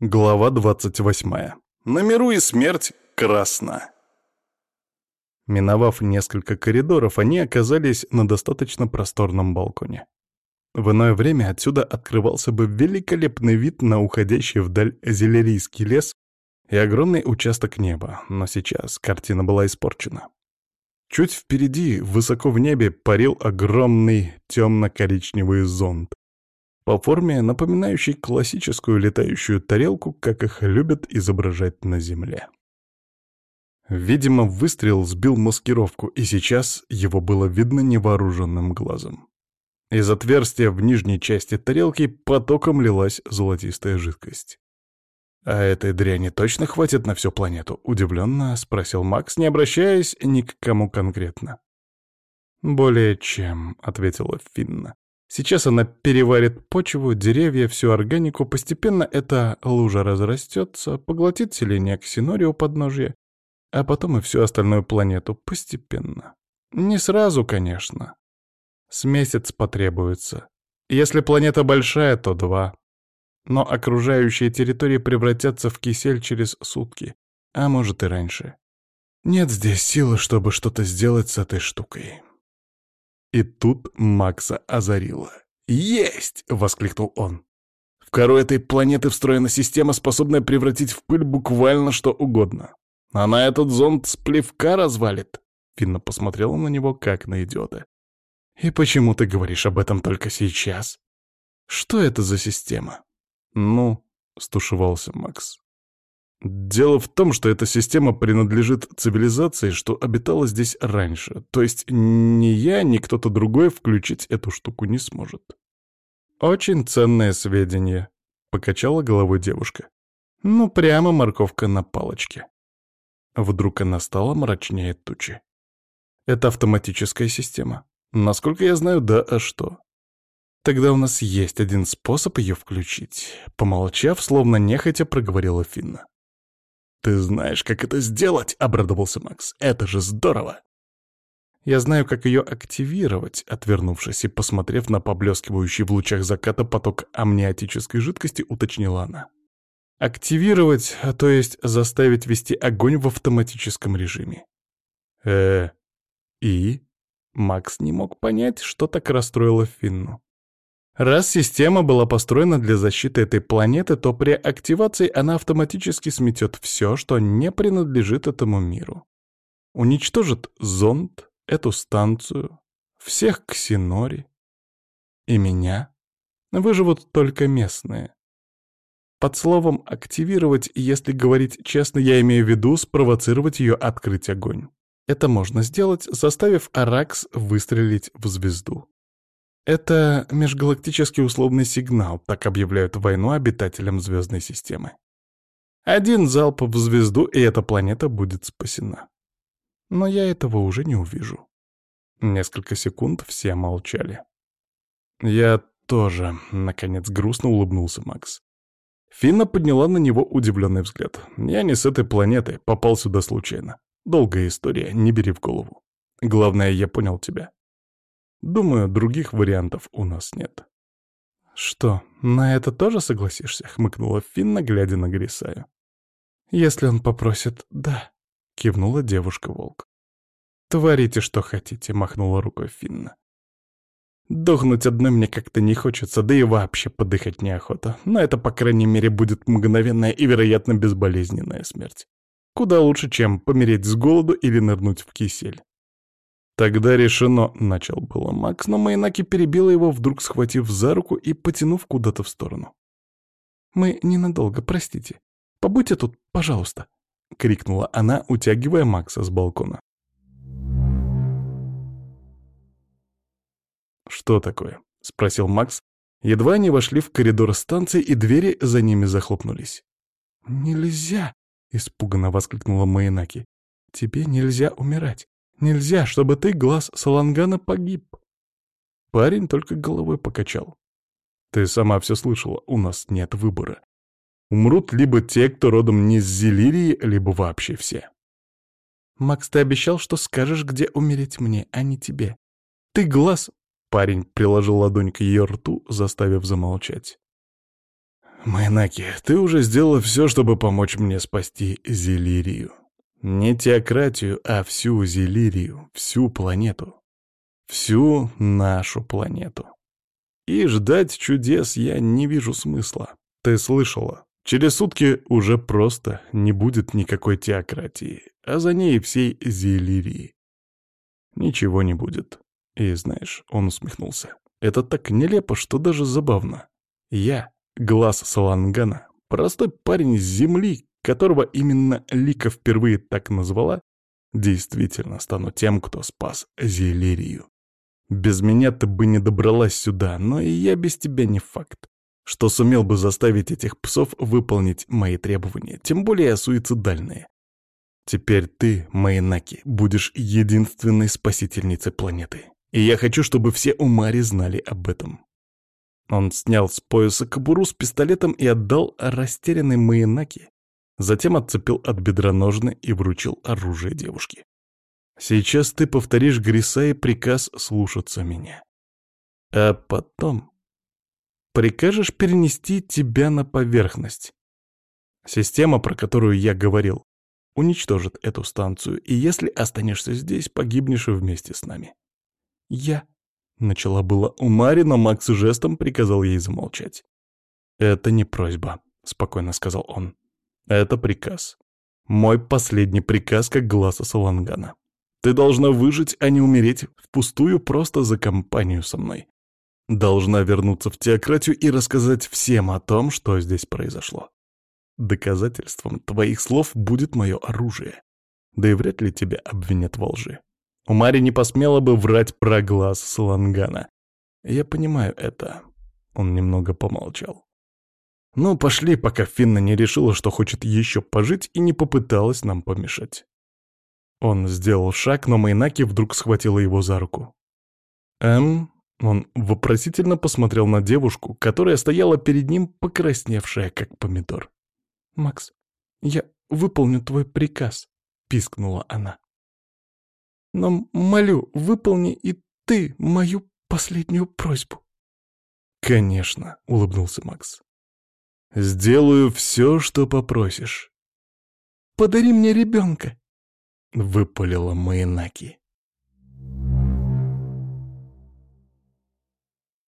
Глава 28. На миру и смерть красна. Миновав несколько коридоров, они оказались на достаточно просторном балконе. В иное время отсюда открывался бы великолепный вид на уходящий вдаль зелерийский лес и огромный участок неба, но сейчас картина была испорчена. Чуть впереди, высоко в небе, парил огромный темно-коричневый зонт, по форме напоминающий классическую летающую тарелку, как их любят изображать на Земле. Видимо, выстрел сбил маскировку, и сейчас его было видно невооруженным глазом. Из отверстия в нижней части тарелки потоком лилась золотистая жидкость. «А этой дряни точно хватит на всю планету?» — удивленно спросил Макс, не обращаясь ни к кому конкретно. «Более чем», — ответила Финна. Сейчас она переварит почву, деревья, всю органику, постепенно эта лужа разрастется, поглотит селение Ксинори у подножья, а потом и всю остальную планету постепенно. Не сразу, конечно. С месяц потребуется. Если планета большая, то два. Но окружающие территории превратятся в кисель через сутки, а может и раньше. Нет здесь силы, чтобы что-то сделать с этой штукой. И тут Макса озарило. «Есть!» — воскликнул он. «В кору этой планеты встроена система, способная превратить в пыль буквально что угодно. Она этот зонд с плевка развалит!» Финна посмотрела на него, как на идиота. «И почему ты говоришь об этом только сейчас? Что это за система?» «Ну», — стушевался Макс, Дело в том, что эта система принадлежит цивилизации, что обитала здесь раньше. То есть ни я, ни кто-то другой включить эту штуку не сможет. Очень ценное сведение, — покачала головой девушка. Ну, прямо морковка на палочке. Вдруг она стала мрачнее тучи. Это автоматическая система. Насколько я знаю, да, а что? Тогда у нас есть один способ ее включить. Помолчав, словно нехотя проговорила Финна. «Ты знаешь, как это сделать?» — обрадовался Макс. «Это же здорово!» «Я знаю, как ее активировать», — отвернувшись и посмотрев на поблескивающий в лучах заката поток амниотической жидкости, уточнила она. «Активировать, то есть заставить вести огонь в автоматическом режиме». «Э, и?» Макс не мог понять, что так расстроило Финну. Раз система была построена для защиты этой планеты, то при активации она автоматически сметет все, что не принадлежит этому миру. Уничтожит зонд, эту станцию, всех ксинори и меня. Выживут только местные. Под словом «активировать», если говорить честно, я имею в виду спровоцировать ее открыть огонь. Это можно сделать, заставив Аракс выстрелить в звезду. Это межгалактический условный сигнал, так объявляют войну обитателям звездной системы. Один залп в звезду, и эта планета будет спасена. Но я этого уже не увижу. Несколько секунд все молчали. Я тоже, наконец, грустно улыбнулся Макс. Финна подняла на него удивленный взгляд. Я не с этой планеты, попал сюда случайно. Долгая история, не бери в голову. Главное, я понял тебя. Думаю, других вариантов у нас нет. «Что, на это тоже согласишься?» — хмыкнула Финна, глядя на Грисаю. «Если он попросит, да», — кивнула девушка-волк. «Творите, что хотите», — махнула рукой Финна. «Дохнуть одной мне как-то не хочется, да и вообще подыхать неохота. Но это, по крайней мере, будет мгновенная и, вероятно, безболезненная смерть. Куда лучше, чем помереть с голоду или нырнуть в кисель. «Тогда решено», — начал было Макс, но Майнаки перебила его, вдруг схватив за руку и потянув куда-то в сторону. «Мы ненадолго, простите. Побудьте тут, пожалуйста», — крикнула она, утягивая Макса с балкона. «Что такое?» — спросил Макс. Едва они вошли в коридор станции, и двери за ними захлопнулись. «Нельзя!» — испуганно воскликнула Майнаки. «Тебе нельзя умирать. Нельзя, чтобы ты, глаз Салангана, погиб. Парень только головой покачал. Ты сама все слышала, у нас нет выбора. Умрут либо те, кто родом не с Зелирии, либо вообще все. Макс, ты обещал, что скажешь, где умереть мне, а не тебе. Ты глаз... Парень приложил ладонь к ее рту, заставив замолчать. Майнаки, ты уже сделала все, чтобы помочь мне спасти Зелирию. Не теократию, а всю Зелирию, всю планету. Всю нашу планету. И ждать чудес я не вижу смысла. Ты слышала? Через сутки уже просто не будет никакой теократии, а за ней всей Зелирии. Ничего не будет. И знаешь, он усмехнулся. Это так нелепо, что даже забавно. Я, глаз Салангана, простой парень с земли, которого именно Лика впервые так назвала, действительно стану тем, кто спас Зелирию. Без меня ты бы не добралась сюда, но и я без тебя не факт, что сумел бы заставить этих псов выполнить мои требования, тем более суицидальные. Теперь ты, Майнаки, будешь единственной спасительницей планеты. И я хочу, чтобы все Умари знали об этом. Он снял с пояса кобуру с пистолетом и отдал растерянной Майнаки. Затем отцепил от бедра ножны и вручил оружие девушке. Сейчас ты повторишь Грисае приказ слушаться меня. А потом прикажешь перенести тебя на поверхность. Система, про которую я говорил, уничтожит эту станцию, и если останешься здесь, погибнешь вместе с нами. Я начала было у Мари, но Макс жестом приказал ей замолчать. «Это не просьба», — спокойно сказал он. «Это приказ. Мой последний приказ как глаза Салангана. Ты должна выжить, а не умереть впустую просто за компанию со мной. Должна вернуться в теократию и рассказать всем о том, что здесь произошло. Доказательством твоих слов будет мое оружие. Да и вряд ли тебя обвинят во лжи. У Мари не посмела бы врать про глаз Салангана. Я понимаю это. Он немного помолчал. Ну, пошли, пока Финна не решила, что хочет еще пожить и не попыталась нам помешать. Он сделал шаг, но Майнаки вдруг схватила его за руку. «Эм?» Он вопросительно посмотрел на девушку, которая стояла перед ним, покрасневшая, как помидор. «Макс, я выполню твой приказ», — пискнула она. «Но, молю, выполни и ты мою последнюю просьбу». «Конечно», — улыбнулся Макс. «Сделаю все, что попросишь». «Подари мне ребенка», — выпалила Майнаки.